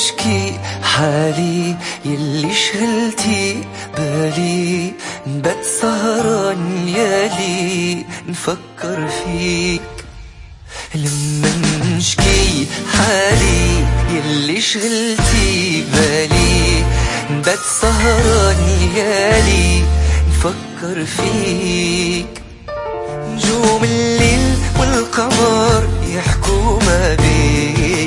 نشكي حالي يلي شغلتي بالي. نبات سهران يالي نفكر فيك. لما نشكي حالي يلي شغلتي بالي. نبات سهران يالي نفكر فيك. نجوم الليل والقمر يحكوا ما بيا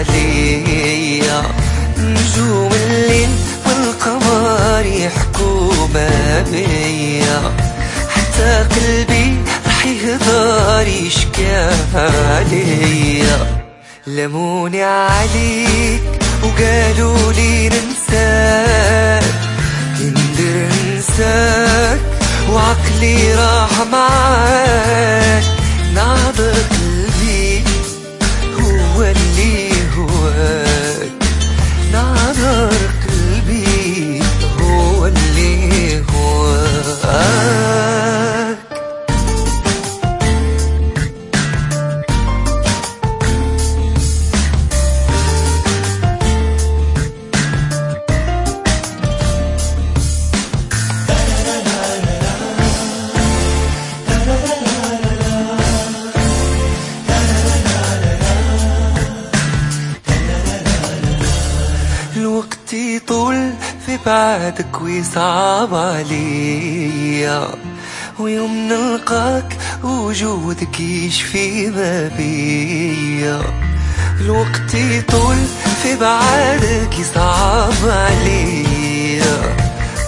عليا. نجوم الليل والقمر يحكوا ما بيا. حتى قلبي رح يهدر يشكي عليا. لموني عليك وقالوا لي ننساك. قدر انساك وعقلي راح معاك. الوقت يطول في بعدك ويصعب عليا. ويوم نلقاك وجودك يشفي ما بيا الوقت يطول في بعدك يصعب عليا.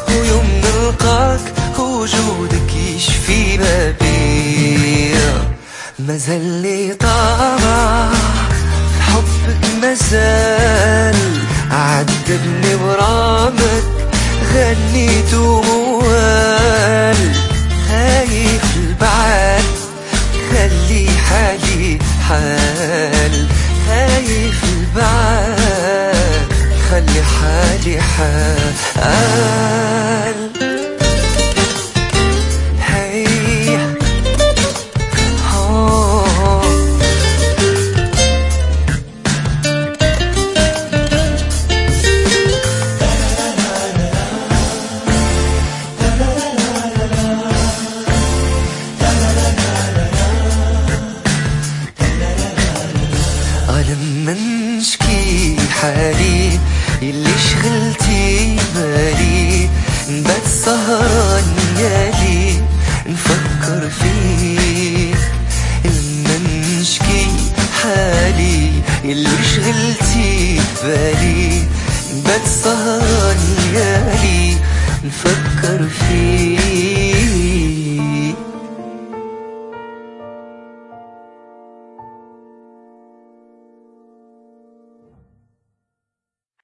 ويوم نلقاك وجودك يشفي ما بيا مازال لي طمع في حبك مازال عذبني برامك غنيت وموال خايف البعد خلي حالي حال خايف البعد خلي حالي حال. هي لما نشكي حالي اللي شغلتي بالي نبات سهران يالي نفكر فيك. لما نشكي حالي اللي شغلتي بالي نبات سهران